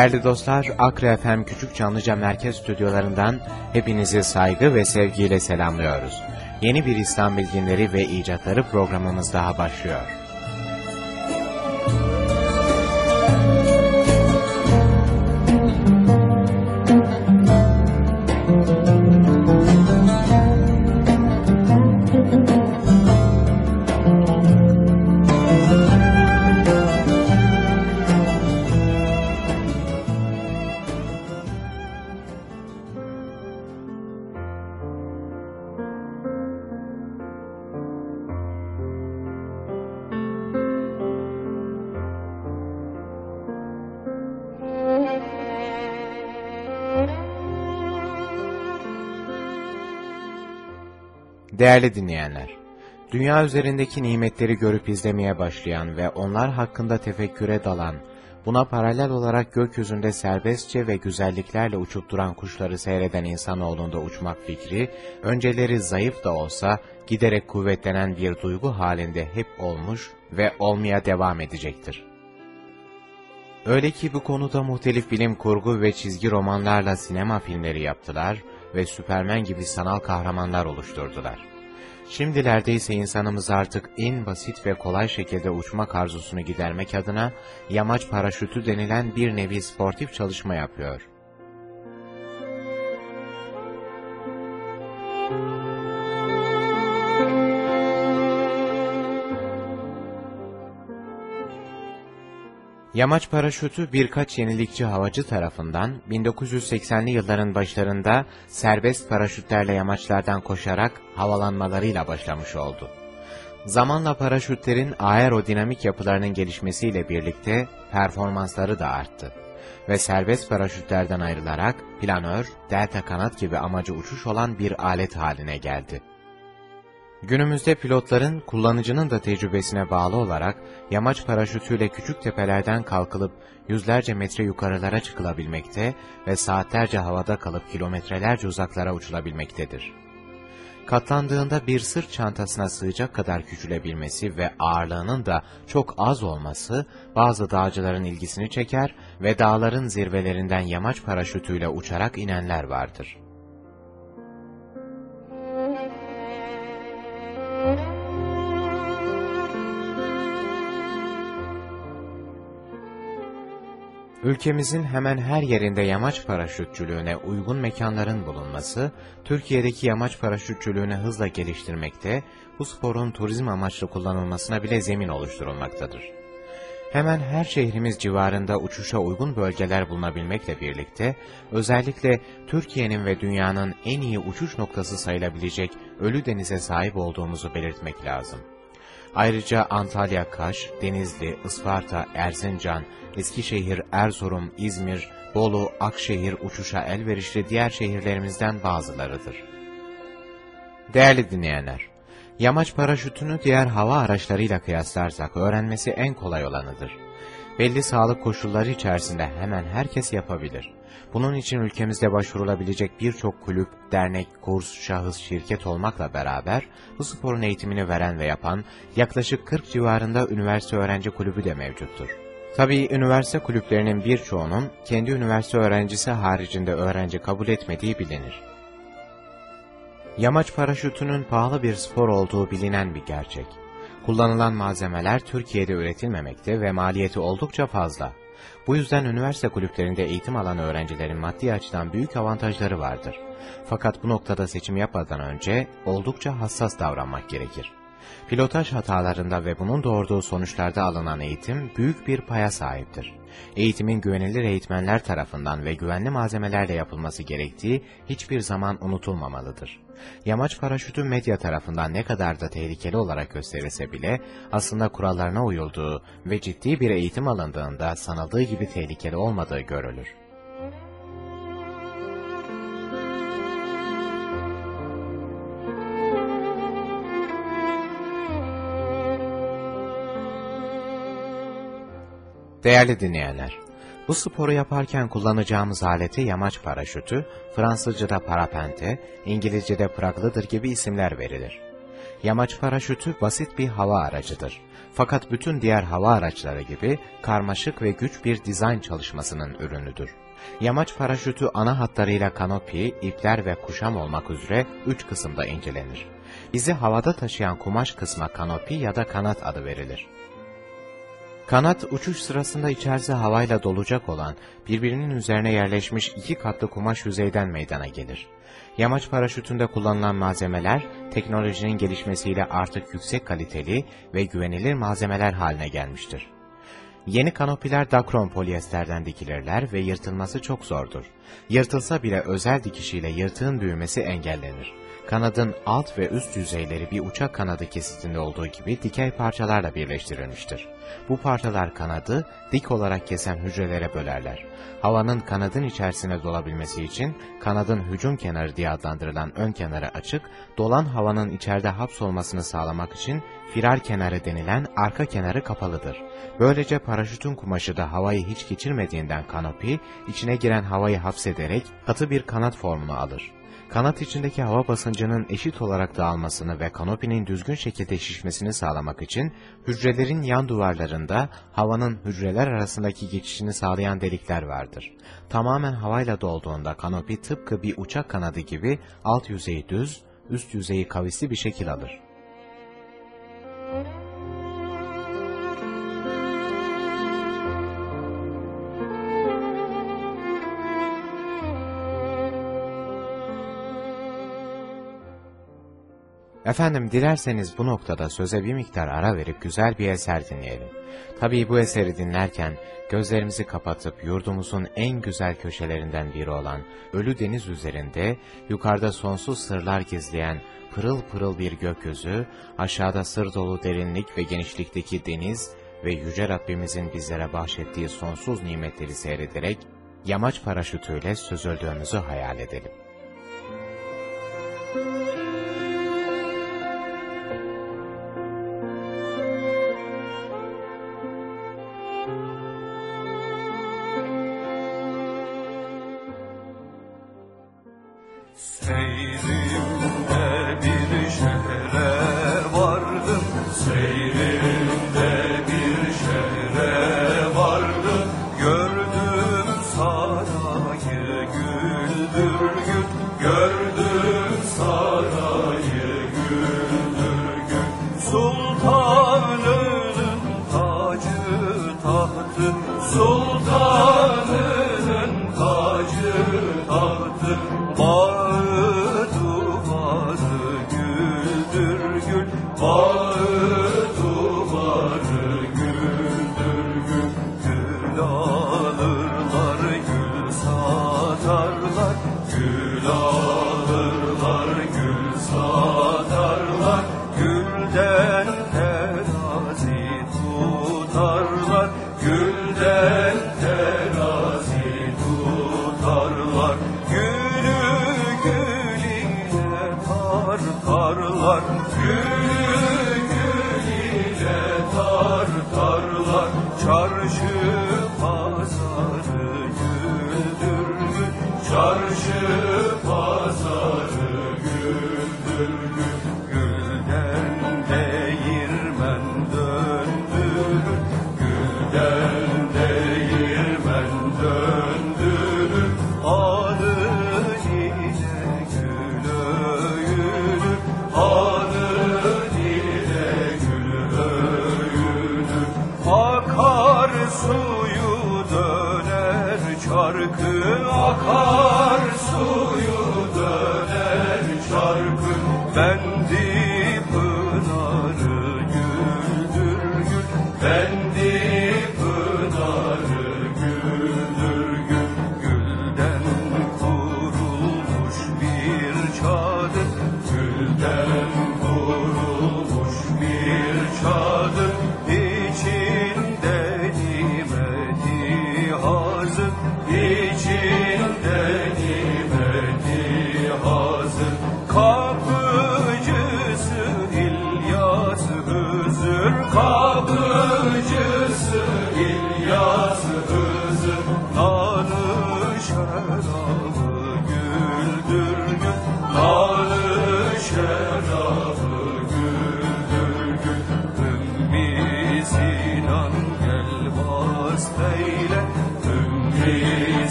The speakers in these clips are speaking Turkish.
Değerli dostlar, Akre FM Küçük Çamlıca Merkez Stüdyolarından hepinizi saygı ve sevgiyle selamlıyoruz. Yeni bir İslam bilginleri ve icatları programımız daha başlıyor. Değerli dinleyenler, dünya üzerindeki nimetleri görüp izlemeye başlayan ve onlar hakkında tefekküre dalan, buna paralel olarak gökyüzünde serbestçe ve güzelliklerle uçup duran kuşları seyreden insanoğlunda uçmak fikri, önceleri zayıf da olsa giderek kuvvetlenen bir duygu halinde hep olmuş ve olmaya devam edecektir. Öyle ki bu konuda muhtelif bilim kurgu ve çizgi romanlarla sinema filmleri yaptılar ve Süpermen gibi sanal kahramanlar oluşturdular. Şimdilerde ise insanımız artık en basit ve kolay şekilde uçmak arzusunu gidermek adına yamaç paraşütü denilen bir nevi sportif çalışma yapıyor. Yamaç paraşütü birkaç yenilikçi havacı tarafından 1980'li yılların başlarında serbest paraşütlerle yamaçlardan koşarak havalanmalarıyla başlamış oldu. Zamanla paraşütlerin aerodinamik yapılarının gelişmesiyle birlikte performansları da arttı. Ve serbest paraşütlerden ayrılarak planör, delta kanat gibi amacı uçuş olan bir alet haline geldi. Günümüzde pilotların kullanıcının da tecrübesine bağlı olarak yamaç paraşütüyle küçük tepelerden kalkılıp yüzlerce metre yukarılara çıkılabilmekte ve saatlerce havada kalıp kilometrelerce uzaklara uçulabilmektedir. Katlandığında bir sırt çantasına sığacak kadar küçülebilmesi ve ağırlığının da çok az olması bazı dağcıların ilgisini çeker ve dağların zirvelerinden yamaç paraşütüyle uçarak inenler vardır. Ülkemizin hemen her yerinde yamaç paraşütçülüğüne uygun mekanların bulunması, Türkiye'deki yamaç paraşütçülüğünü hızla geliştirmekte, bu sporun turizm amaçlı kullanılmasına bile zemin oluşturulmaktadır. Hemen her şehrimiz civarında uçuşa uygun bölgeler bulunabilmekle birlikte, özellikle Türkiye'nin ve dünyanın en iyi uçuş noktası sayılabilecek Ölü Deniz'e sahip olduğumuzu belirtmek lazım. Ayrıca Antalya, Kaş, Denizli, Isparta, Erzincan, Eskişehir, Erzurum, İzmir, Bolu, Akşehir uçuşa elverişli diğer şehirlerimizden bazılarıdır. Değerli dinleyenler, yamaç paraşütünü diğer hava araçlarıyla kıyaslarsak öğrenmesi en kolay olanıdır. Belli sağlık koşulları içerisinde hemen herkes yapabilir. Bunun için ülkemizde başvurulabilecek birçok kulüp, dernek, kurs, şahıs, şirket olmakla beraber bu sporun eğitimini veren ve yapan yaklaşık 40 civarında üniversite öğrenci kulübü de mevcuttur. Tabii üniversite kulüplerinin birçoğunun kendi üniversite öğrencisi haricinde öğrenci kabul etmediği bilinir. Yamaç paraşütünün pahalı bir spor olduğu bilinen bir gerçek. Kullanılan malzemeler Türkiye'de üretilmemekte ve maliyeti oldukça fazla. Bu yüzden üniversite kulüplerinde eğitim alan öğrencilerin maddi açıdan büyük avantajları vardır. Fakat bu noktada seçim yapmadan önce oldukça hassas davranmak gerekir. Pilotaj hatalarında ve bunun doğurduğu sonuçlarda alınan eğitim büyük bir paya sahiptir. Eğitimin güvenilir eğitmenler tarafından ve güvenli malzemelerle yapılması gerektiği hiçbir zaman unutulmamalıdır. Yamaç paraşütü medya tarafından ne kadar da tehlikeli olarak gösterilse bile aslında kurallarına uyulduğu ve ciddi bir eğitim alındığında sanıldığı gibi tehlikeli olmadığı görülür. Değerli dinleyenler, bu sporu yaparken kullanacağımız alete yamaç paraşütü, Fransızca'da parapente, İngilizce'de praglıdır gibi isimler verilir. Yamaç paraşütü basit bir hava aracıdır. Fakat bütün diğer hava araçları gibi karmaşık ve güç bir dizayn çalışmasının ürünüdür. Yamaç paraşütü ana hatlarıyla kanopi, ipler ve kuşam olmak üzere üç kısımda incelenir. Bizi havada taşıyan kumaş kısma kanopi ya da kanat adı verilir. Kanat uçuş sırasında içerisi havayla dolacak olan birbirinin üzerine yerleşmiş iki katlı kumaş yüzeyden meydana gelir. Yamaç paraşütünde kullanılan malzemeler teknolojinin gelişmesiyle artık yüksek kaliteli ve güvenilir malzemeler haline gelmiştir. Yeni kanopiler dakron polyesterden dikilirler ve yırtılması çok zordur. Yırtılsa bile özel dikişiyle yırtığın büyümesi engellenir. Kanadın alt ve üst yüzeyleri bir uçak kanadı kesitinde olduğu gibi dikey parçalarla birleştirilmiştir. Bu parçalar kanadı dik olarak kesen hücrelere bölerler. Havanın kanadın içerisine dolabilmesi için kanadın hücum kenarı diye adlandırılan ön kenarı açık, dolan havanın içeride hapsolmasını sağlamak için firar kenarı denilen arka kenarı kapalıdır. Böylece paraşütün kumaşı da havayı hiç geçirmediğinden kanopi, içine giren havayı hapsederek katı bir kanat formunu alır kanat içindeki hava basıncının eşit olarak dağılmasını ve kanopinin düzgün şekilde şişmesini sağlamak için hücrelerin yan duvarlarında havanın hücreler arasındaki geçişini sağlayan delikler vardır. Tamamen havayla dolduğunda kanopi tıpkı bir uçak kanadı gibi alt yüzeyi düz, üst yüzeyi kavisli bir şekil alır. Efendim dilerseniz bu noktada söze bir miktar ara verip güzel bir eser dinleyelim. Tabii bu eseri dinlerken gözlerimizi kapatıp yurdumuzun en güzel köşelerinden biri olan Ölü Deniz üzerinde yukarıda sonsuz sırlar gizleyen pırıl pırıl bir gökyüzü, aşağıda sır dolu derinlik ve genişlikteki deniz ve Yüce Rabbimizin bizlere bahşettiği sonsuz nimetleri seyrederek yamaç paraşütüyle süzüldüğümüzü hayal edelim. şarkın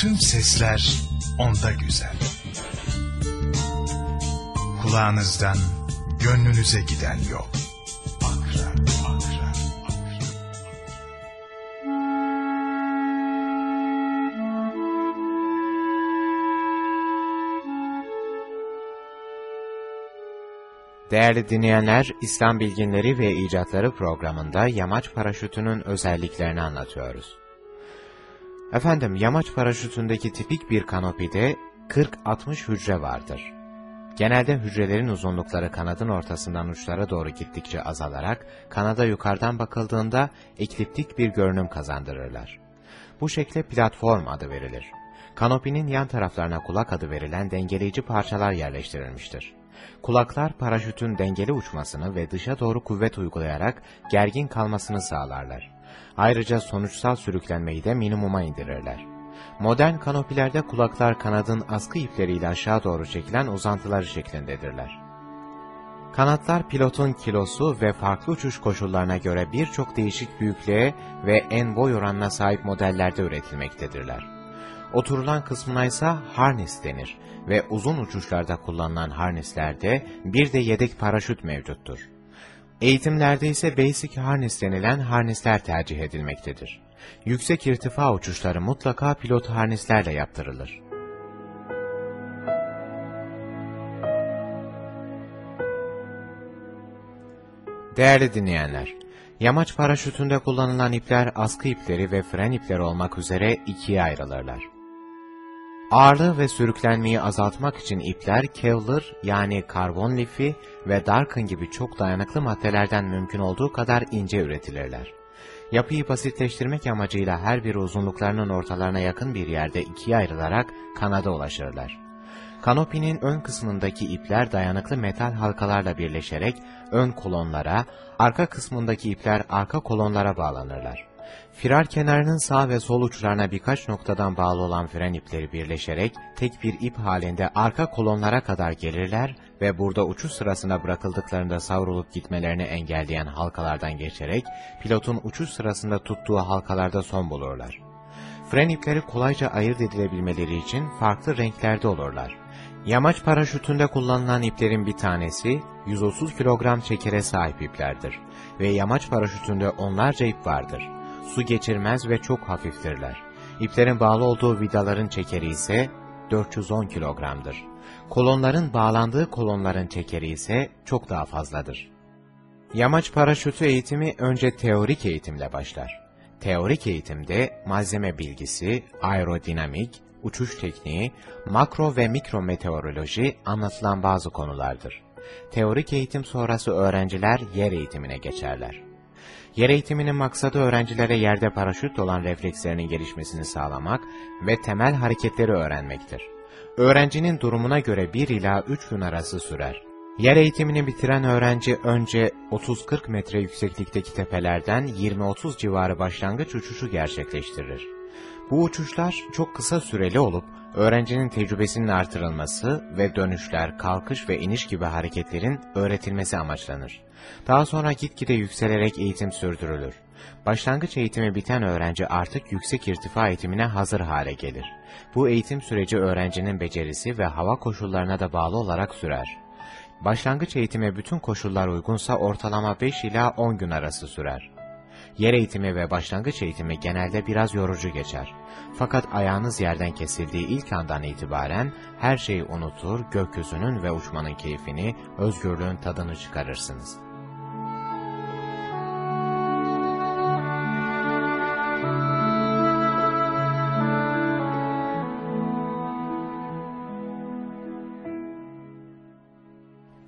Tüm sesler onda güzel. Kulağınızdan gönlünüze giden yol. Akra, Akra, Akra. Değerli dinleyenler, İslam Bilginleri ve İcatları programında yamaç paraşütünün özelliklerini anlatıyoruz. Efendim, yamaç paraşütündeki tipik bir kanopide 40-60 hücre vardır. Genelde hücrelerin uzunlukları kanadın ortasından uçlara doğru gittikçe azalarak, kanada yukarıdan bakıldığında ekliptik bir görünüm kazandırırlar. Bu şekle platform adı verilir. Kanopinin yan taraflarına kulak adı verilen dengeleyici parçalar yerleştirilmiştir. Kulaklar paraşütün dengeli uçmasını ve dışa doğru kuvvet uygulayarak gergin kalmasını sağlarlar. Ayrıca sonuçsal sürüklenmeyi de minimuma indirirler. Modern kanopilerde kulaklar kanadın askı ipleriyle aşağı doğru çekilen uzantıları şeklindedirler. Kanatlar pilotun kilosu ve farklı uçuş koşullarına göre birçok değişik büyüklüğe ve en boy oranına sahip modellerde üretilmektedirler. Oturulan kısmına ise harness denir ve uzun uçuşlarda kullanılan harneslerde bir de yedek paraşüt mevcuttur. Eğitimlerde ise basic harness denilen harnesler tercih edilmektedir. Yüksek irtifa uçuşları mutlaka pilot harneslerle yaptırılır. Değerli dinleyenler, yamaç paraşütünde kullanılan ipler askı ipleri ve fren ipleri olmak üzere ikiye ayrılırlar. Ağırlığı ve sürüklenmeyi azaltmak için ipler Kevlar yani karbon lifi ve Darkin gibi çok dayanıklı maddelerden mümkün olduğu kadar ince üretilirler. Yapıyı basitleştirmek amacıyla her biri uzunluklarının ortalarına yakın bir yerde ikiye ayrılarak kanada ulaşırlar. Kanopinin ön kısmındaki ipler dayanıklı metal halkalarla birleşerek ön kolonlara, arka kısmındaki ipler arka kolonlara bağlanırlar. Firar kenarının sağ ve sol uçlarına birkaç noktadan bağlı olan fren ipleri birleşerek tek bir ip halinde arka kolonlara kadar gelirler ve burada uçuş sırasında bırakıldıklarında savrulup gitmelerini engelleyen halkalardan geçerek pilotun uçuş sırasında tuttuğu halkalarda son bulurlar. Fren ipleri kolayca ayırt edilebilmeleri için farklı renklerde olurlar. Yamaç paraşütünde kullanılan iplerin bir tanesi 130 kilogram çekere sahip iplerdir ve yamaç paraşütünde onlarca ip vardır. Su geçirmez ve çok hafiftirler. İplerin bağlı olduğu vidaların çekeri ise 410 kilogramdır. Kolonların bağlandığı kolonların çekeri ise çok daha fazladır. Yamaç paraşütü eğitimi önce teorik eğitimle başlar. Teorik eğitimde malzeme bilgisi, aerodinamik, uçuş tekniği, makro ve mikro meteoroloji anlatılan bazı konulardır. Teorik eğitim sonrası öğrenciler yer eğitimine geçerler. Yer eğitiminin maksadı öğrencilere yerde paraşüt olan reflekslerinin gelişmesini sağlamak ve temel hareketleri öğrenmektir. Öğrencinin durumuna göre 1 ila 3 gün arası sürer. Yer eğitimini bitiren öğrenci önce 30-40 metre yükseklikteki tepelerden 20-30 civarı başlangıç uçuşu gerçekleştirir. Bu uçuşlar çok kısa süreli olup öğrencinin tecrübesinin artırılması ve dönüşler, kalkış ve iniş gibi hareketlerin öğretilmesi amaçlanır. Daha sonra gitgide yükselerek eğitim sürdürülür. Başlangıç eğitimi biten öğrenci artık yüksek irtifa eğitimine hazır hale gelir. Bu eğitim süreci öğrencinin becerisi ve hava koşullarına da bağlı olarak sürer. Başlangıç eğitime bütün koşullar uygunsa ortalama 5 ila 10 gün arası sürer. Yer eğitimi ve başlangıç eğitimi genelde biraz yorucu geçer. Fakat ayağınız yerden kesildiği ilk andan itibaren her şeyi unutur, gökyüzünün ve uçmanın keyfini, özgürlüğün tadını çıkarırsınız.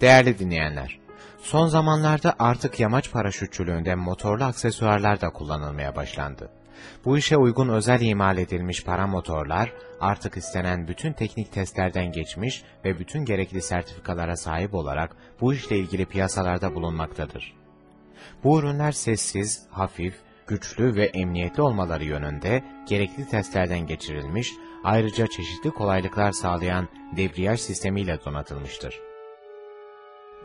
Değerli dinleyenler, son zamanlarda artık yamaç paraşütçülüğünde motorlu aksesuarlar da kullanılmaya başlandı. Bu işe uygun özel imal edilmiş paramotorlar artık istenen bütün teknik testlerden geçmiş ve bütün gerekli sertifikalara sahip olarak bu işle ilgili piyasalarda bulunmaktadır. Bu ürünler sessiz, hafif, güçlü ve emniyetli olmaları yönünde gerekli testlerden geçirilmiş, ayrıca çeşitli kolaylıklar sağlayan debriyaj sistemiyle donatılmıştır.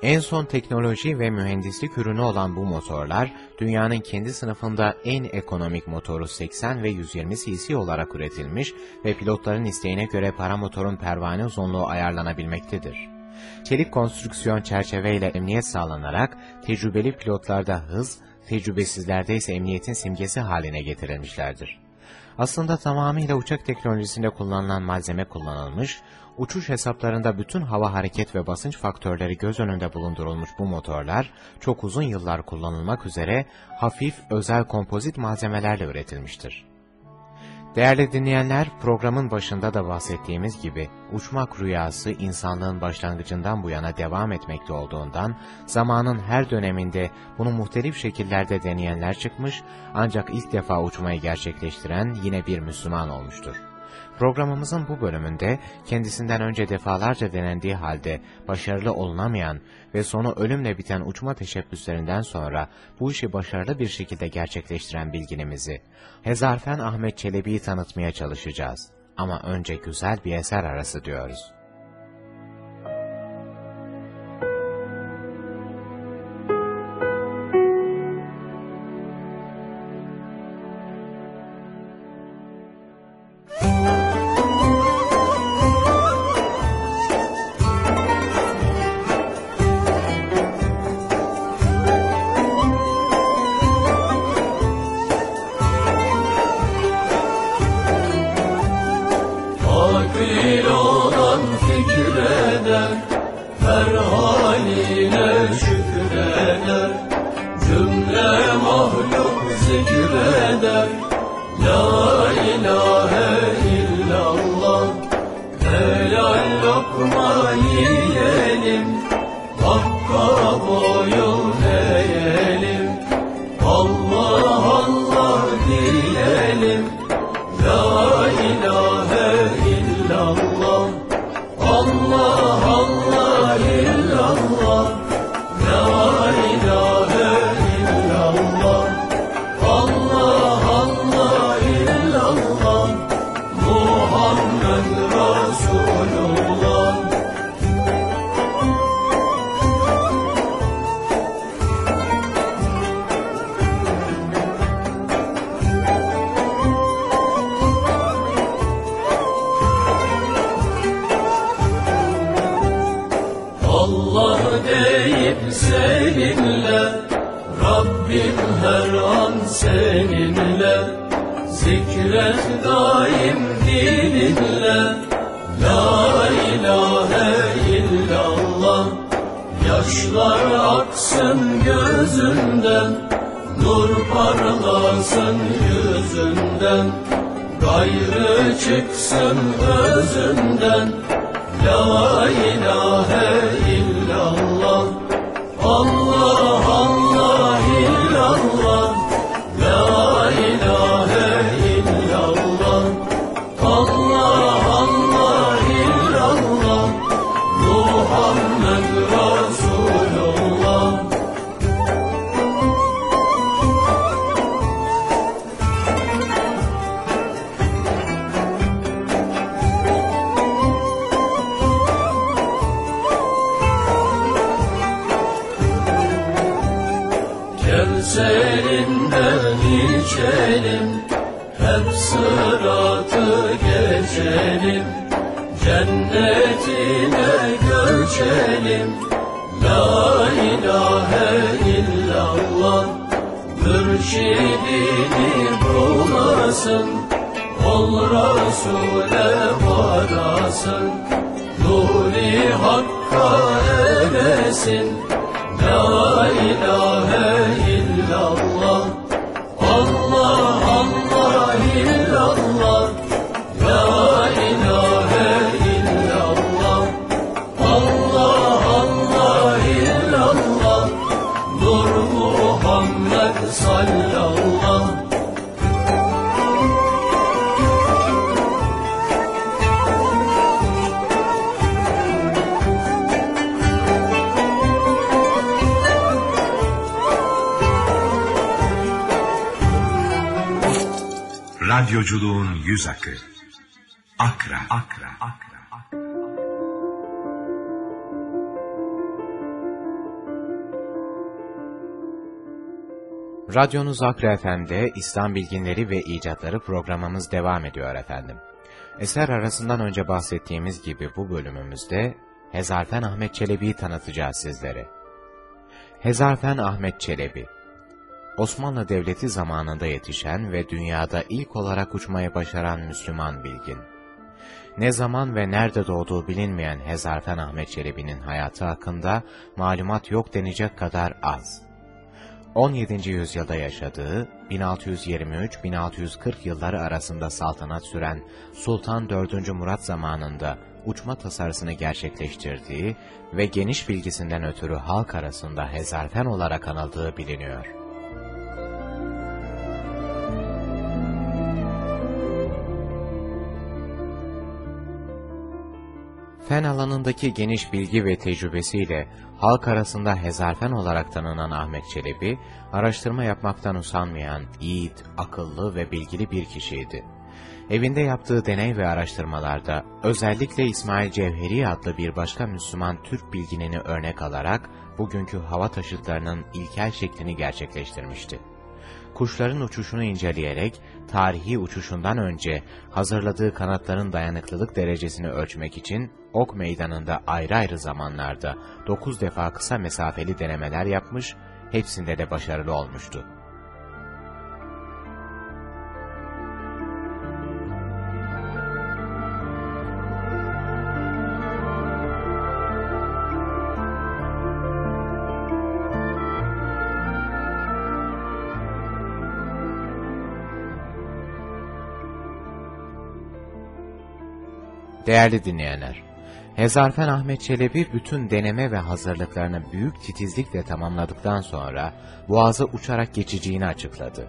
En son teknoloji ve mühendislik ürünü olan bu motorlar, dünyanın kendi sınıfında en ekonomik motoru 80 ve 120 cc olarak üretilmiş ve pilotların isteğine göre paramotorun pervane uzunluğu ayarlanabilmektedir. Çelik konstrüksiyon çerçeveyle emniyet sağlanarak, tecrübeli pilotlarda hız, tecrübesizlerde ise emniyetin simgesi haline getirilmişlerdir. Aslında tamamıyla uçak teknolojisinde kullanılan malzeme kullanılmış, uçuş hesaplarında bütün hava hareket ve basınç faktörleri göz önünde bulundurulmuş bu motorlar, çok uzun yıllar kullanılmak üzere hafif, özel kompozit malzemelerle üretilmiştir. Değerli dinleyenler, programın başında da bahsettiğimiz gibi, uçmak rüyası insanlığın başlangıcından bu yana devam etmekte olduğundan, zamanın her döneminde bunu muhtelif şekillerde deneyenler çıkmış, ancak ilk defa uçmayı gerçekleştiren yine bir Müslüman olmuştur. Programımızın bu bölümünde kendisinden önce defalarca denendiği halde başarılı olunamayan ve sonu ölümle biten uçma teşebbüslerinden sonra bu işi başarılı bir şekilde gerçekleştiren bilginimizi Hezarfen Ahmet Çelebi'yi tanıtmaya çalışacağız. Ama önce güzel bir eser arası diyoruz. Allah deyip seninle. Rabbim her an seninle. Zikret daim dilinle La ilahe illallah. Yaşlar aksın gözünden. Nur parlasın yüzünden. Gayrı çıksın özünden. La ilahe illallah Allah geçelim Cennetine göçelim. La ilahe illallah Mürşidini bulasın Ol Resul'e varasın Nuri Hakk'a eresin La ilahe illallah Radyoculuğun yüz akı. Akra, akra, akra. Radyonuz Akra FM'de İslam Bilginleri ve İcatları programımız devam ediyor efendim. Eser arasından önce bahsettiğimiz gibi bu bölümümüzde Hezarfen Ahmet Çelebi'yi tanıtacağız sizlere. Hezarfen Ahmet Çelebi Osmanlı Devleti zamanında yetişen ve dünyada ilk olarak uçmayı başaran Müslüman bilgin. Ne zaman ve nerede doğduğu bilinmeyen Hezarfen Ahmet Çelebi'nin hayatı hakkında malumat yok denecek kadar az. 17. yüzyılda yaşadığı, 1623-1640 yılları arasında saltanat süren Sultan 4. Murat zamanında uçma tasarısını gerçekleştirdiği ve geniş bilgisinden ötürü halk arasında Hezarfen olarak anıldığı biliniyor. Fen alanındaki geniş bilgi ve tecrübesiyle halk arasında hezarfen olarak tanınan Ahmet Çelebi, araştırma yapmaktan usanmayan, yiğit, akıllı ve bilgili bir kişiydi. Evinde yaptığı deney ve araştırmalarda özellikle İsmail Cevheri adlı bir başka Müslüman Türk bilginini örnek alarak bugünkü hava taşıtlarının ilkel şeklini gerçekleştirmişti kuşların uçuşunu inceleyerek tarihi uçuşundan önce hazırladığı kanatların dayanıklılık derecesini ölçmek için ok meydanında ayrı ayrı zamanlarda 9 defa kısa mesafeli denemeler yapmış, hepsinde de başarılı olmuştu. Değerli dinleyenler, Hezarfen Ahmet Çelebi bütün deneme ve hazırlıklarını büyük titizlikle tamamladıktan sonra Boğaz'a uçarak geçeceğini açıkladı.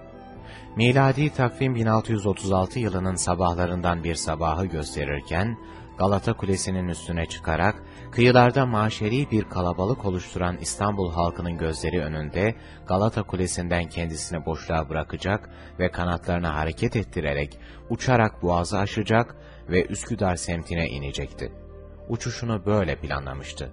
Miladi takvim 1636 yılının sabahlarından bir sabahı gösterirken, Galata Kulesi'nin üstüne çıkarak, kıyılarda maşeri bir kalabalık oluşturan İstanbul halkının gözleri önünde, Galata Kulesi'nden kendisini boşluğa bırakacak ve kanatlarını hareket ettirerek, uçarak boğazı aşacak ve Üsküdar semtine inecekti. Uçuşunu böyle planlamıştı.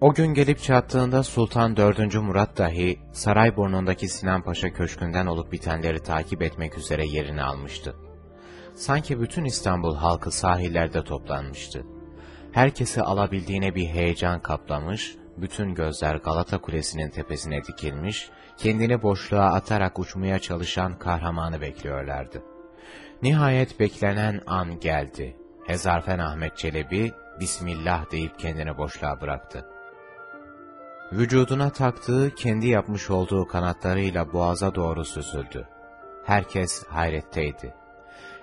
O gün gelip çattığında Sultan 4. Murat dahi Sarayburnu'ndaki Sinan Paşa Köşkü'nden olup bitenleri takip etmek üzere yerini almıştı. Sanki bütün İstanbul halkı sahillerde toplanmıştı. Herkesi alabildiğine bir heyecan kaplamış, bütün gözler Galata Kulesi'nin tepesine dikilmiş, kendini boşluğa atarak uçmaya çalışan kahramanı bekliyorlardı. Nihayet beklenen an geldi. Hezarfen Ahmet Çelebi, Bismillah deyip kendini boşluğa bıraktı. Vücuduna taktığı, kendi yapmış olduğu kanatlarıyla boğaza doğru süzüldü. Herkes hayretteydi.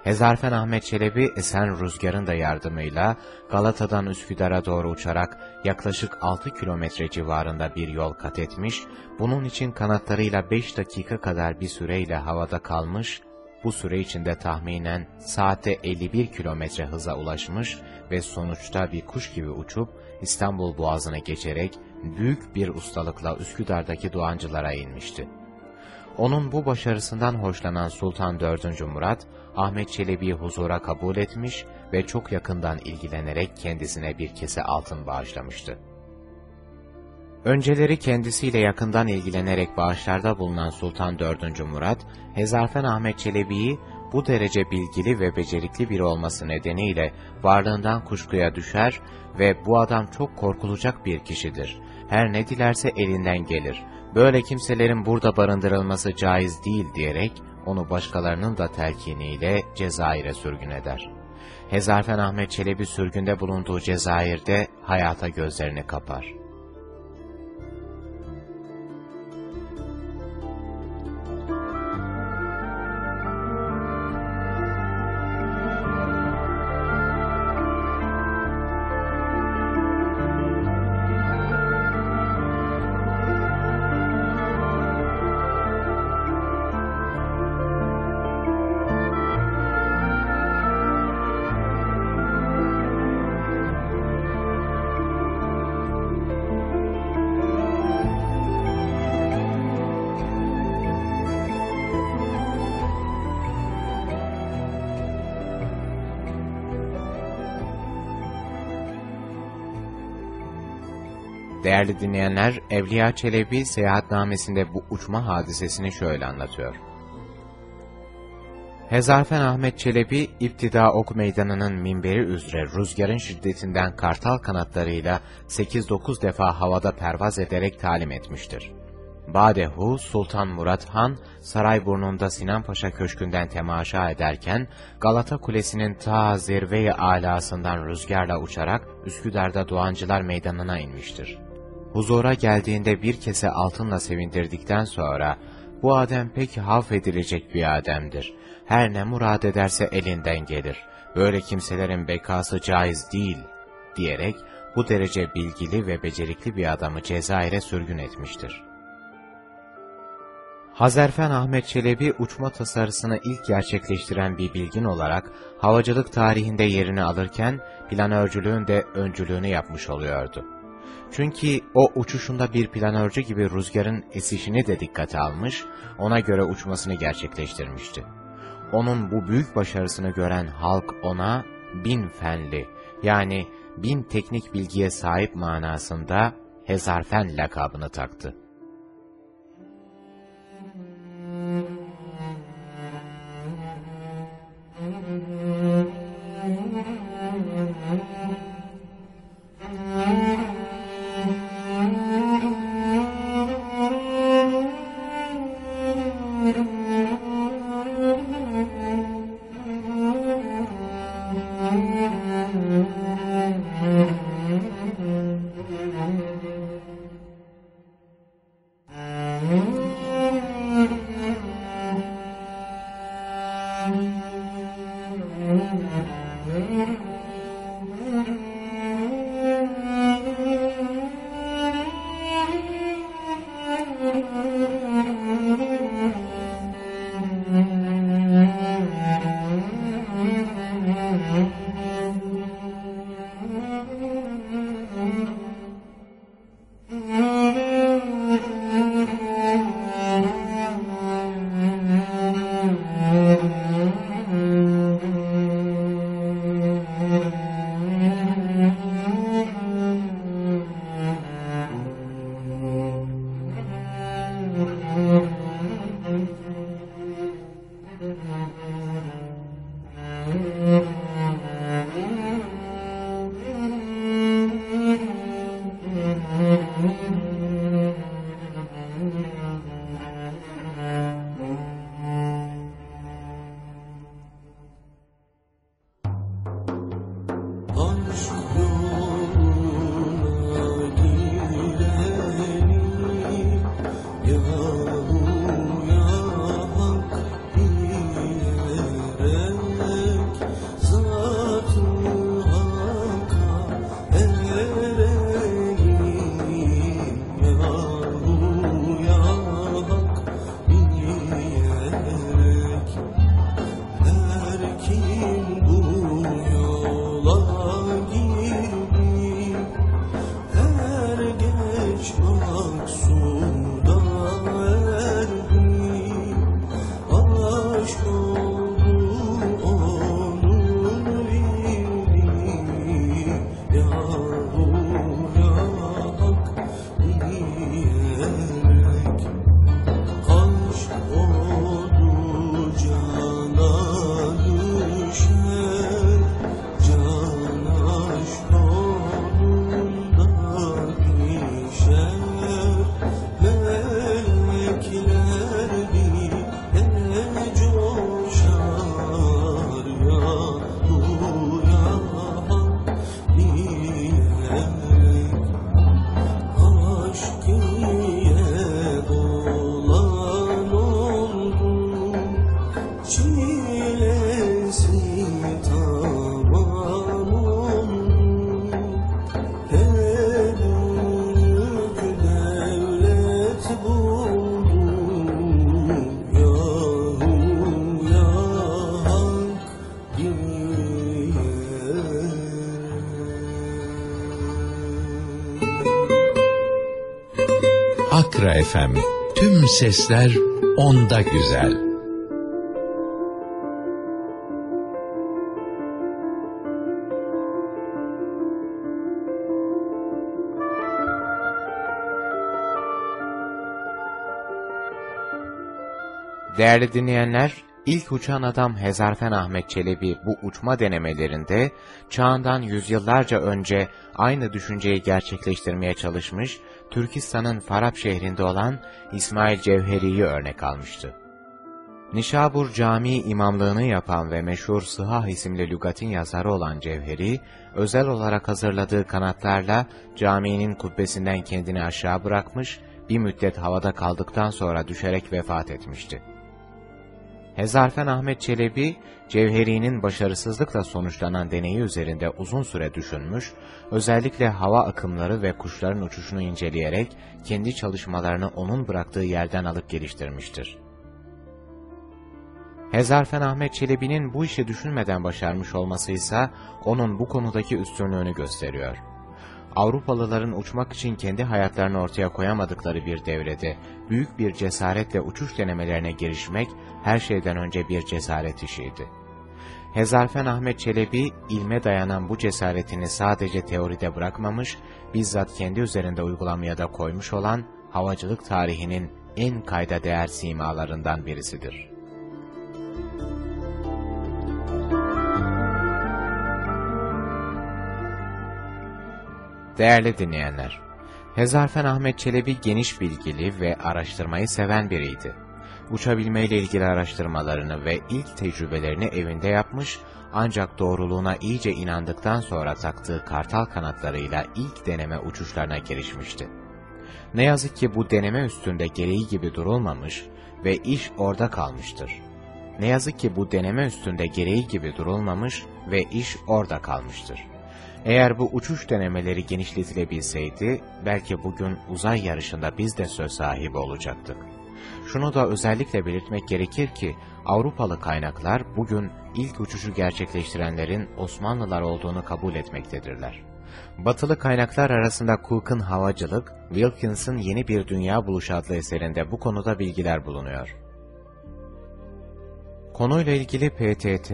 Hezarfen Ahmet Çelebi esen rüzgarın da yardımıyla Galata'dan Üsküdar'a doğru uçarak yaklaşık 6 kilometre civarında bir yol kat etmiş, bunun için kanatlarıyla 5 dakika kadar bir süreyle havada kalmış, bu süre içinde tahminen saatte 51 kilometre hıza ulaşmış ve sonuçta bir kuş gibi uçup İstanbul Boğazı'na geçerek büyük bir ustalıkla Üsküdar'daki doğancılara inmişti. Onun bu başarısından hoşlanan Sultan 4. Murat, Ahmet Çelebi'yi huzura kabul etmiş ve çok yakından ilgilenerek kendisine bir kese altın bağışlamıştı. Önceleri kendisiyle yakından ilgilenerek bağışlarda bulunan Sultan 4. Murat, Hezarfen Ahmet Çelebi'yi bu derece bilgili ve becerikli biri olması nedeniyle varlığından kuşkuya düşer ve bu adam çok korkulacak bir kişidir. Her ne dilerse elinden gelir. Böyle kimselerin burada barındırılması caiz değil diyerek onu başkalarının da telkiniyle Cezayir'e sürgün eder. Hezarfen Ahmet Çelebi sürgünde bulunduğu Cezayir'de hayata gözlerini kapar. Değerli dinleyenler, Evliya Çelebi seyahatnamesinde bu uçma hadisesini şöyle anlatıyor. Hezarfen Ahmet Çelebi, İptida Ok Meydanı'nın minberi üzere rüzgarın şiddetinden kartal kanatlarıyla 8-9 defa havada pervaz ederek talim etmiştir. Badehu, Sultan Murat Han, Sarayburnu'nda Sinan Paşa Köşkü'nden temaşa ederken, Galata Kulesi'nin ta zirve-i alasından rüzgarla uçarak Üsküdar'da Doğancılar Meydanı'na inmiştir. Huzura geldiğinde bir kese altınla sevindirdikten sonra, bu Adem pek edilecek bir Adem'dir. Her ne murad ederse elinden gelir. Böyle kimselerin bekası caiz değil, diyerek bu derece bilgili ve becerikli bir adamı Cezayir'e sürgün etmiştir. Hazerfen Ahmet Çelebi uçma tasarısını ilk gerçekleştiren bir bilgin olarak havacılık tarihinde yerini alırken planörcülüğün de öncülüğünü yapmış oluyordu. Çünkü o uçuşunda bir planörcü gibi rüzgarın esişini de dikkate almış, ona göre uçmasını gerçekleştirmişti. Onun bu büyük başarısını gören halk ona bin fenli yani bin teknik bilgiye sahip manasında Hezarfen lakabını taktı. FM. Tüm sesler onda güzel. Değerli dinleyenler, ilk uçan adam Hezarfen Ahmet Çelebi bu uçma denemelerinde çağından yüzyıllarca önce aynı düşünceyi gerçekleştirmeye çalışmış, Türkistan'ın Farab şehrinde olan İsmail Cevheri'yi örnek almıştı. Nişabur Camii imamlığını yapan ve meşhur Sıhah isimli lügatin yazarı olan Cevheri, özel olarak hazırladığı kanatlarla caminin kubbesinden kendini aşağı bırakmış, bir müddet havada kaldıktan sonra düşerek vefat etmişti. Hezarfen Ahmet Çelebi, Cevheri'nin başarısızlıkla sonuçlanan deneyi üzerinde uzun süre düşünmüş, özellikle hava akımları ve kuşların uçuşunu inceleyerek kendi çalışmalarını onun bıraktığı yerden alıp geliştirmiştir. Hezarfen Ahmet Çelebi'nin bu işi düşünmeden başarmış olması ise onun bu konudaki üstünlüğünü gösteriyor. Avrupalıların uçmak için kendi hayatlarını ortaya koyamadıkları bir devrede büyük bir cesaretle uçuş denemelerine girişmek her şeyden önce bir cesaret işiydi. Hezarfen Ahmet Çelebi, ilme dayanan bu cesaretini sadece teoride bırakmamış, bizzat kendi üzerinde uygulamaya da koymuş olan havacılık tarihinin en kayda değer simalarından birisidir. Değerli dinleyenler, Hezarfen Ahmet Çelebi geniş bilgili ve araştırmayı seven biriydi. Uçabilmeyle ilgili araştırmalarını ve ilk tecrübelerini evinde yapmış, ancak doğruluğuna iyice inandıktan sonra taktığı kartal kanatlarıyla ilk deneme uçuşlarına girişmişti. Ne yazık ki bu deneme üstünde gereği gibi durulmamış ve iş orada kalmıştır. Ne yazık ki bu deneme üstünde gereği gibi durulmamış ve iş orada kalmıştır. Eğer bu uçuş denemeleri genişletilebilseydi, belki bugün uzay yarışında biz de söz sahibi olacaktık. Şunu da özellikle belirtmek gerekir ki, Avrupalı kaynaklar bugün ilk uçuşu gerçekleştirenlerin Osmanlılar olduğunu kabul etmektedirler. Batılı kaynaklar arasında Cook'un Havacılık, Wilkins'ın Yeni Bir Dünya Buluşu adlı eserinde bu konuda bilgiler bulunuyor. Konuyla ilgili PTT,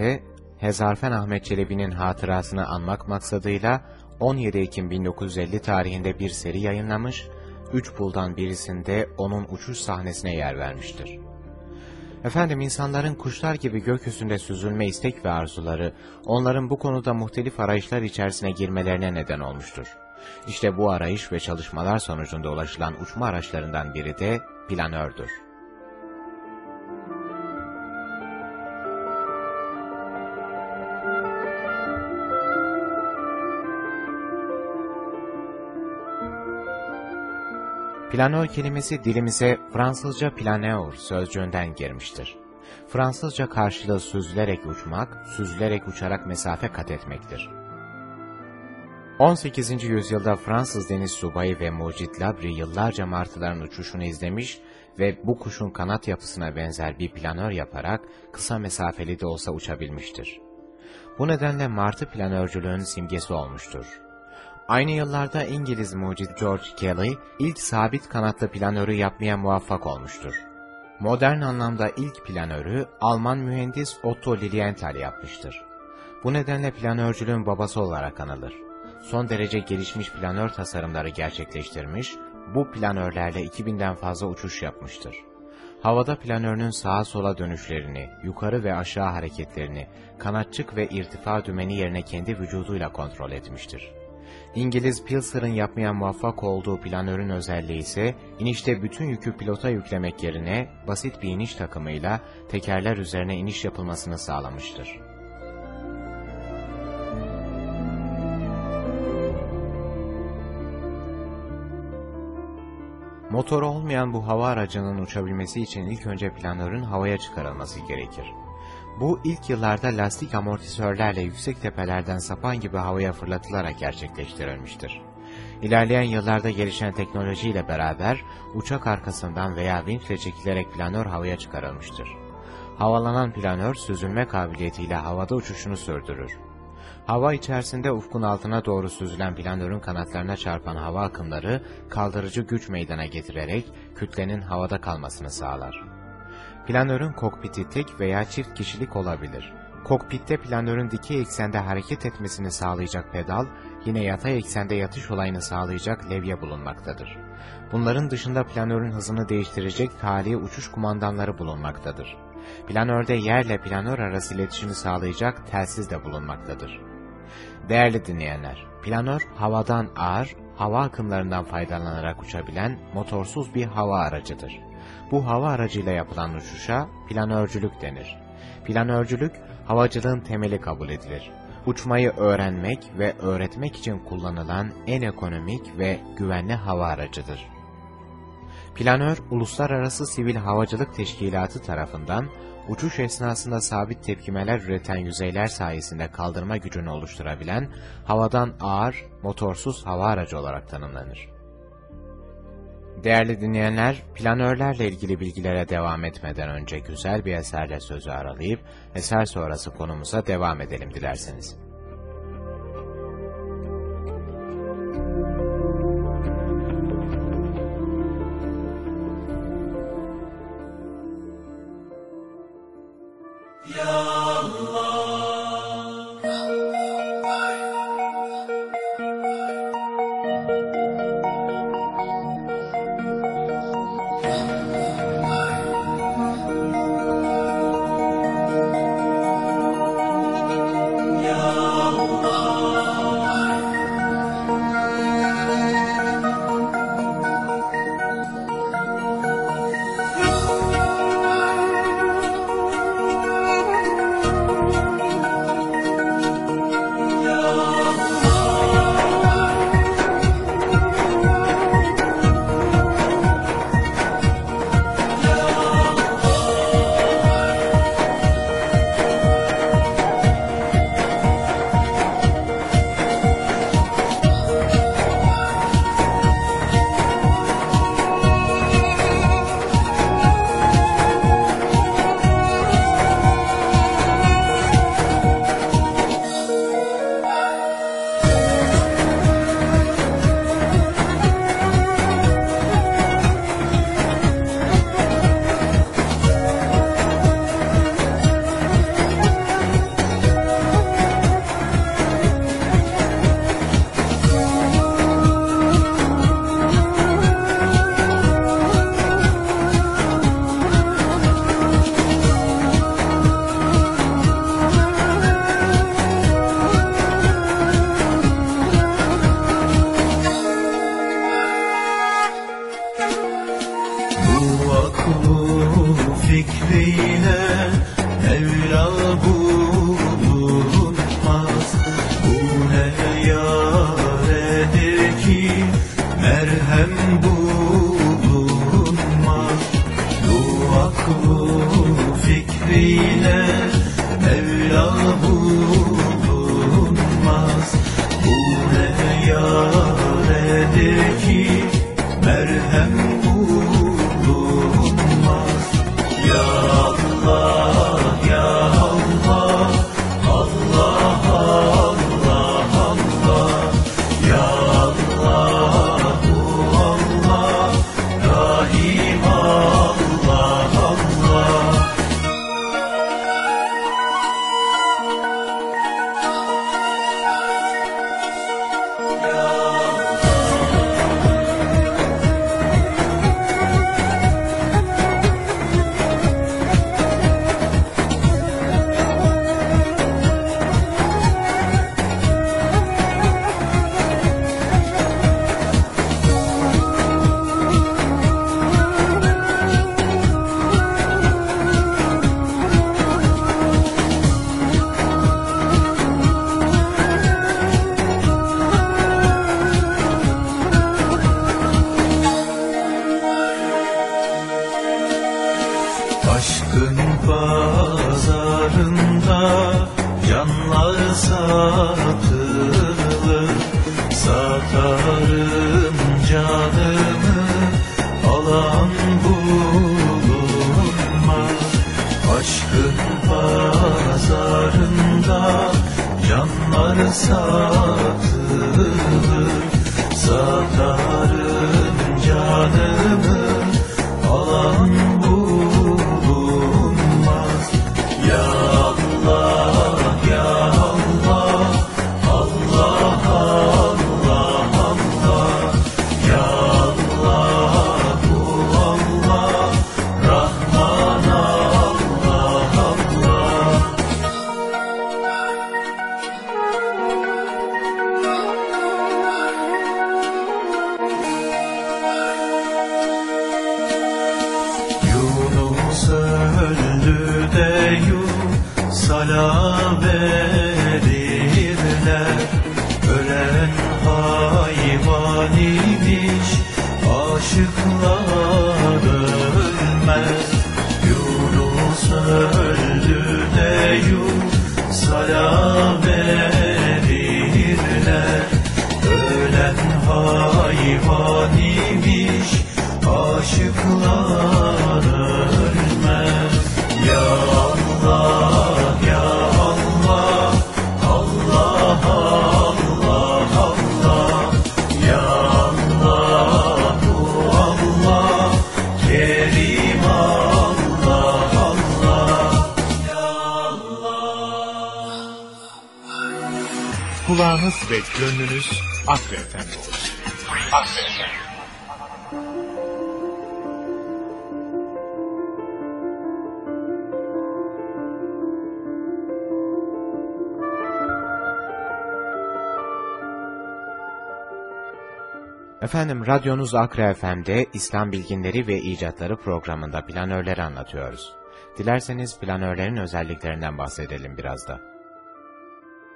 Hezarfen Ahmet Çelebi'nin hatırasını anmak maksadıyla 17 Ekim 1950 tarihinde bir seri yayınlamış, üç puldan birisinde onun uçuş sahnesine yer vermiştir. Efendim insanların kuşlar gibi gökyüzünde süzülme istek ve arzuları, onların bu konuda muhtelif arayışlar içerisine girmelerine neden olmuştur. İşte bu arayış ve çalışmalar sonucunda ulaşılan uçma araçlarından biri de planördür. Planör kelimesi dilimize Fransızca planeur sözcüğünden girmiştir. Fransızca karşılığı süzülerek uçmak, süzülerek uçarak mesafe kat etmektir. 18. yüzyılda Fransız deniz subayı ve Mucit Labri yıllarca martıların uçuşunu izlemiş ve bu kuşun kanat yapısına benzer bir planör yaparak kısa mesafeli de olsa uçabilmiştir. Bu nedenle martı planörcülüğün simgesi olmuştur. Aynı yıllarda İngiliz mucit George Kelly ilk sabit kanatlı planörü yapmaya muvaffak olmuştur. Modern anlamda ilk planörü Alman mühendis Otto Lilienthal yapmıştır. Bu nedenle planörcülüğün babası olarak anılır. Son derece gelişmiş planör tasarımları gerçekleştirmiş, bu planörlerle 2000'den fazla uçuş yapmıştır. Havada planörünün sağa sola dönüşlerini, yukarı ve aşağı hareketlerini, kanatçık ve irtifa dümeni yerine kendi vücuduyla kontrol etmiştir. İngiliz Pilser'ın yapmaya muvaffak olduğu planörün özelliği ise inişte bütün yükü pilota yüklemek yerine basit bir iniş takımıyla tekerler üzerine iniş yapılmasını sağlamıştır. Motoru olmayan bu hava aracının uçabilmesi için ilk önce planörün havaya çıkarılması gerekir. Bu ilk yıllarda lastik amortisörlerle yüksek tepelerden sapan gibi havaya fırlatılarak gerçekleştirilmiştir. İlerleyen yıllarda gelişen teknolojiyle beraber uçak arkasından veya vinçle çekilerek planör havaya çıkarılmıştır. Havalanan planör süzülme kabiliyetiyle havada uçuşunu sürdürür. Hava içerisinde ufkun altına doğru süzülen planörün kanatlarına çarpan hava akımları kaldırıcı güç meydana getirerek kütlenin havada kalmasını sağlar. Planörün kokpiti tek veya çift kişilik olabilir. Kokpitte planörün dikey eksende hareket etmesini sağlayacak pedal, yine yatay eksende yatış olayını sağlayacak levye bulunmaktadır. Bunların dışında planörün hızını değiştirecek tali uçuş kumandanları bulunmaktadır. Planörde yerle planör arası iletişimi sağlayacak telsiz de bulunmaktadır. Değerli dinleyenler, planör havadan ağır, hava akımlarından faydalanarak uçabilen motorsuz bir hava aracıdır. Bu hava aracıyla yapılan uçuşa planörcülük denir. Planörcülük, havacılığın temeli kabul edilir. Uçmayı öğrenmek ve öğretmek için kullanılan en ekonomik ve güvenli hava aracıdır. Planör, Uluslararası Sivil Havacılık Teşkilatı tarafından uçuş esnasında sabit tepkimeler üreten yüzeyler sayesinde kaldırma gücünü oluşturabilen havadan ağır, motorsuz hava aracı olarak tanımlanır. Değerli dinleyenler, planörlerle ilgili bilgilere devam etmeden önce güzel bir eserle sözü aralayıp eser sonrası konumuza devam edelim dilerseniz. Kulağınız ve gönlünüz Akre Efendi olsun. Efendim radyonuz Akra FM'de İslam Bilginleri ve İcatları programında planörleri anlatıyoruz. Dilerseniz planörlerin özelliklerinden bahsedelim biraz da.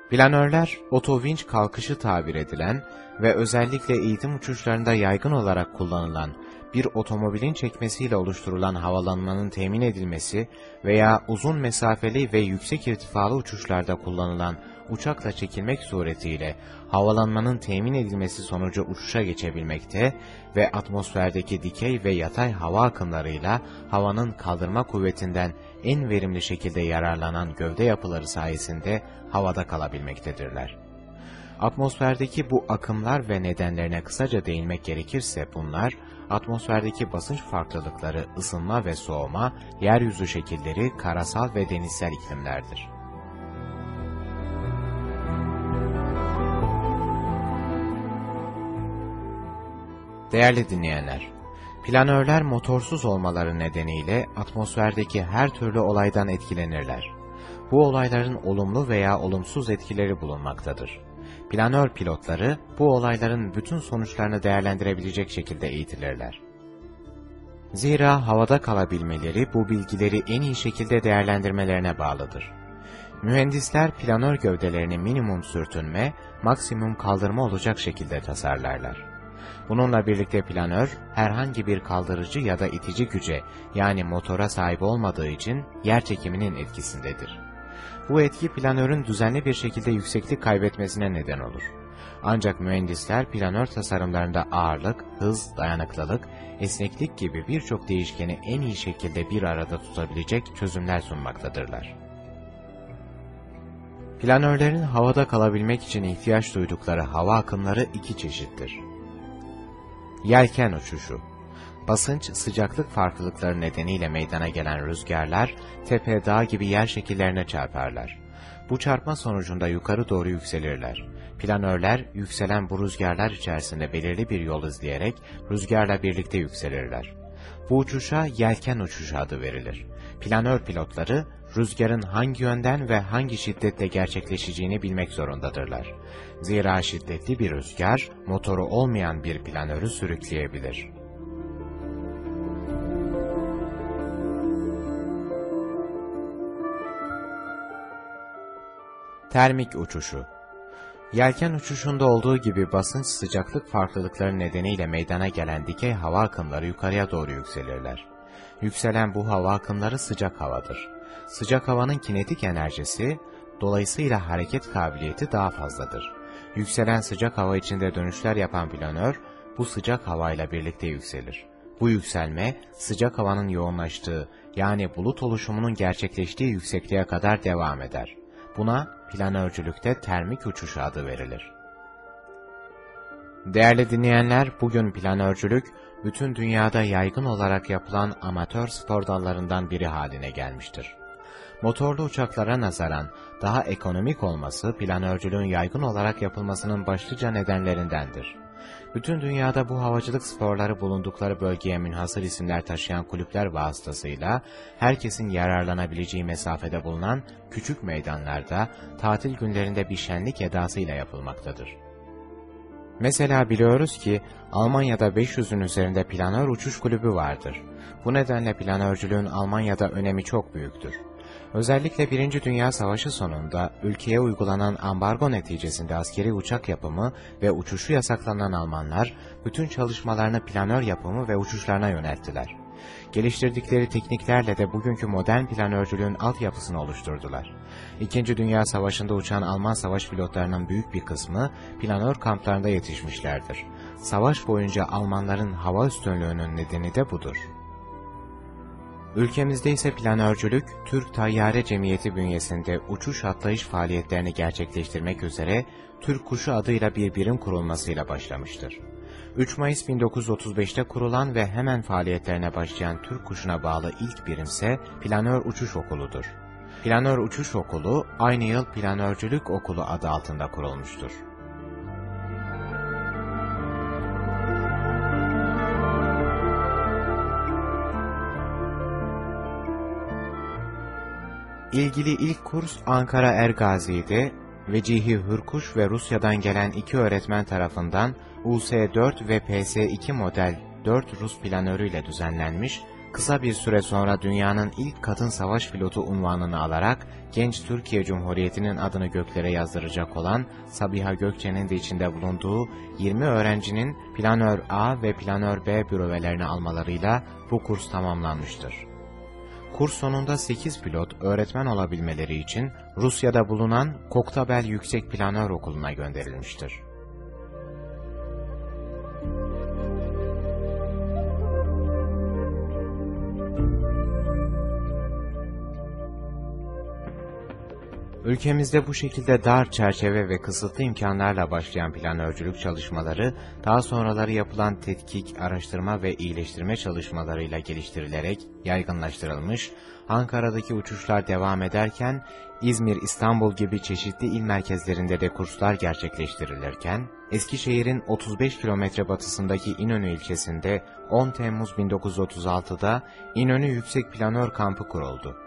Planörler, otovinç kalkışı tabir edilen ve özellikle eğitim uçuşlarında yaygın olarak kullanılan bir otomobilin çekmesiyle oluşturulan havalanmanın temin edilmesi veya uzun mesafeli ve yüksek irtifalı uçuşlarda kullanılan uçakla çekilmek suretiyle havalanmanın temin edilmesi sonucu uçuşa geçebilmekte ve atmosferdeki dikey ve yatay hava akımlarıyla havanın kaldırma kuvvetinden en verimli şekilde yararlanan gövde yapıları sayesinde havada kalabilmektedirler. Atmosferdeki bu akımlar ve nedenlerine kısaca değinmek gerekirse bunlar, atmosferdeki basınç farklılıkları, ısınma ve soğuma, yeryüzü şekilleri, karasal ve denizsel iklimlerdir. Değerli dinleyenler, planörler motorsuz olmaları nedeniyle atmosferdeki her türlü olaydan etkilenirler. Bu olayların olumlu veya olumsuz etkileri bulunmaktadır. Planör pilotları bu olayların bütün sonuçlarını değerlendirebilecek şekilde eğitilirler. Zira havada kalabilmeleri bu bilgileri en iyi şekilde değerlendirmelerine bağlıdır. Mühendisler planör gövdelerini minimum sürtünme, maksimum kaldırma olacak şekilde tasarlarlar. Bununla birlikte planör, herhangi bir kaldırıcı ya da itici güce yani motora sahip olmadığı için yer çekiminin etkisindedir. Bu etki planörün düzenli bir şekilde yükseklik kaybetmesine neden olur. Ancak mühendisler planör tasarımlarında ağırlık, hız, dayanıklılık, esneklik gibi birçok değişkeni en iyi şekilde bir arada tutabilecek çözümler sunmaktadırlar. Planörlerin havada kalabilmek için ihtiyaç duydukları hava akımları iki çeşittir. Yelken uçuşu Basınç, sıcaklık farklılıkları nedeniyle meydana gelen rüzgarlar, tepe, dağ gibi yer şekillerine çarparlar. Bu çarpma sonucunda yukarı doğru yükselirler. Planörler, yükselen bu rüzgarlar içerisinde belirli bir yol izleyerek rüzgarla birlikte yükselirler. Bu uçuşa yelken uçuşu adı verilir. Planör pilotları, rüzgarın hangi yönden ve hangi şiddetle gerçekleşeceğini bilmek zorundadırlar. Zira şiddetli bir rüzgar, motoru olmayan bir planörü sürükleyebilir. Termik uçuşu Yelken uçuşunda olduğu gibi basınç sıcaklık farklılıkları nedeniyle meydana gelen dikey hava akımları yukarıya doğru yükselirler. Yükselen bu hava akımları sıcak havadır. Sıcak havanın kinetik enerjisi, dolayısıyla hareket kabiliyeti daha fazladır. Yükselen sıcak hava içinde dönüşler yapan planör, bu sıcak havayla birlikte yükselir. Bu yükselme, sıcak havanın yoğunlaştığı, yani bulut oluşumunun gerçekleştiği yüksekliğe kadar devam eder. Buna planörcülükte termik uçuş adı verilir. Değerli dinleyenler, bugün planörcülük, bütün dünyada yaygın olarak yapılan amatör spor dallarından biri haline gelmiştir. Motorlu uçaklara nazaran daha ekonomik olması planörcülüğün yaygın olarak yapılmasının başlıca nedenlerindendir. Bütün dünyada bu havacılık sporları bulundukları bölgeye münhasır isimler taşıyan kulüpler vasıtasıyla herkesin yararlanabileceği mesafede bulunan küçük meydanlarda tatil günlerinde bir şenlik edasıyla yapılmaktadır. Mesela biliyoruz ki Almanya'da 500'ün üzerinde planör uçuş kulübü vardır. Bu nedenle planörcülüğün Almanya'da önemi çok büyüktür. Özellikle Birinci Dünya Savaşı sonunda ülkeye uygulanan ambargo neticesinde askeri uçak yapımı ve uçuşu yasaklanan Almanlar, bütün çalışmalarını planör yapımı ve uçuşlarına yönelttiler. Geliştirdikleri tekniklerle de bugünkü modern planörcülüğün altyapısını oluşturdular. İkinci Dünya Savaşı'nda uçan Alman savaş pilotlarının büyük bir kısmı planör kamplarında yetişmişlerdir. Savaş boyunca Almanların hava üstünlüğünün nedeni de budur. Ülkemizde ise planörcülük, Türk Tayyare Cemiyeti bünyesinde uçuş atlayış faaliyetlerini gerçekleştirmek üzere Türk Kuşu adıyla bir birim kurulmasıyla başlamıştır. 3 Mayıs 1935'te kurulan ve hemen faaliyetlerine başlayan Türk Kuşu'na bağlı ilk birimse Planör Uçuş Okulu'dur. Planör Uçuş Okulu, aynı yıl Planörcülük Okulu adı altında kurulmuştur. İlgili ilk kurs Ankara Ergazi'de Vecihi Hürkuş ve Rusya'dan gelen iki öğretmen tarafından US-4 ve PS-2 model 4 Rus planörüyle düzenlenmiş, kısa bir süre sonra dünyanın ilk kadın savaş pilotu unvanını alarak genç Türkiye Cumhuriyeti'nin adını göklere yazdıracak olan Sabiha Gökçe'nin de içinde bulunduğu 20 öğrencinin planör A ve planör B bürövelerini almalarıyla bu kurs tamamlanmıştır. Kurs sonunda 8 pilot öğretmen olabilmeleri için Rusya'da bulunan Koktabel Yüksek Planör Okulu'na gönderilmiştir. Ülkemizde bu şekilde dar çerçeve ve kısıtlı imkanlarla başlayan planörcülük çalışmaları, daha sonraları yapılan tetkik, araştırma ve iyileştirme çalışmalarıyla geliştirilerek yaygınlaştırılmış, Ankara'daki uçuşlar devam ederken, İzmir, İstanbul gibi çeşitli il merkezlerinde de kurslar gerçekleştirilirken, Eskişehir'in 35 kilometre batısındaki İnönü ilçesinde 10 Temmuz 1936'da İnönü Yüksek Planör Kampı kuruldu.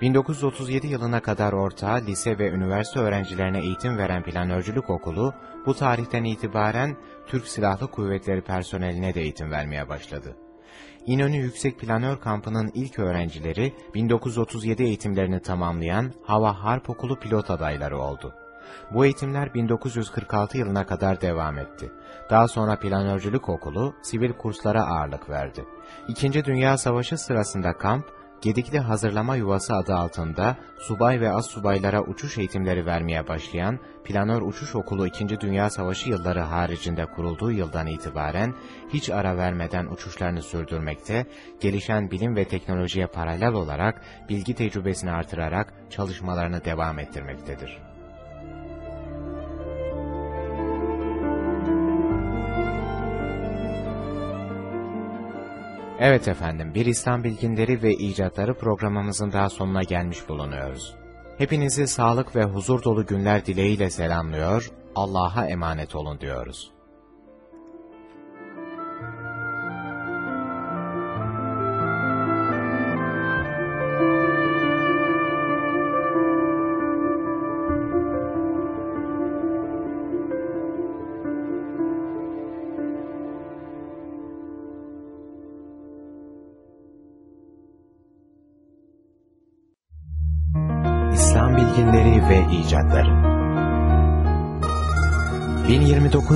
1937 yılına kadar orta, lise ve üniversite öğrencilerine eğitim veren planörcülük okulu, bu tarihten itibaren Türk Silahlı Kuvvetleri personeline de eğitim vermeye başladı. İnönü Yüksek Planör Kampı'nın ilk öğrencileri 1937 eğitimlerini tamamlayan Hava Harp Okulu pilot adayları oldu. Bu eğitimler 1946 yılına kadar devam etti. Daha sonra planörcülük okulu sivil kurslara ağırlık verdi. İkinci Dünya Savaşı sırasında kamp, Gedikli Hazırlama Yuvası adı altında subay ve az subaylara uçuş eğitimleri vermeye başlayan Planör Uçuş Okulu 2. Dünya Savaşı yılları haricinde kurulduğu yıldan itibaren hiç ara vermeden uçuşlarını sürdürmekte, gelişen bilim ve teknolojiye paralel olarak bilgi tecrübesini artırarak çalışmalarını devam ettirmektedir. Evet efendim, bir İslam bilginleri ve icatları programımızın daha sonuna gelmiş bulunuyoruz. Hepinizi sağlık ve huzur dolu günler dileğiyle selamlıyor, Allah'a emanet olun diyoruz.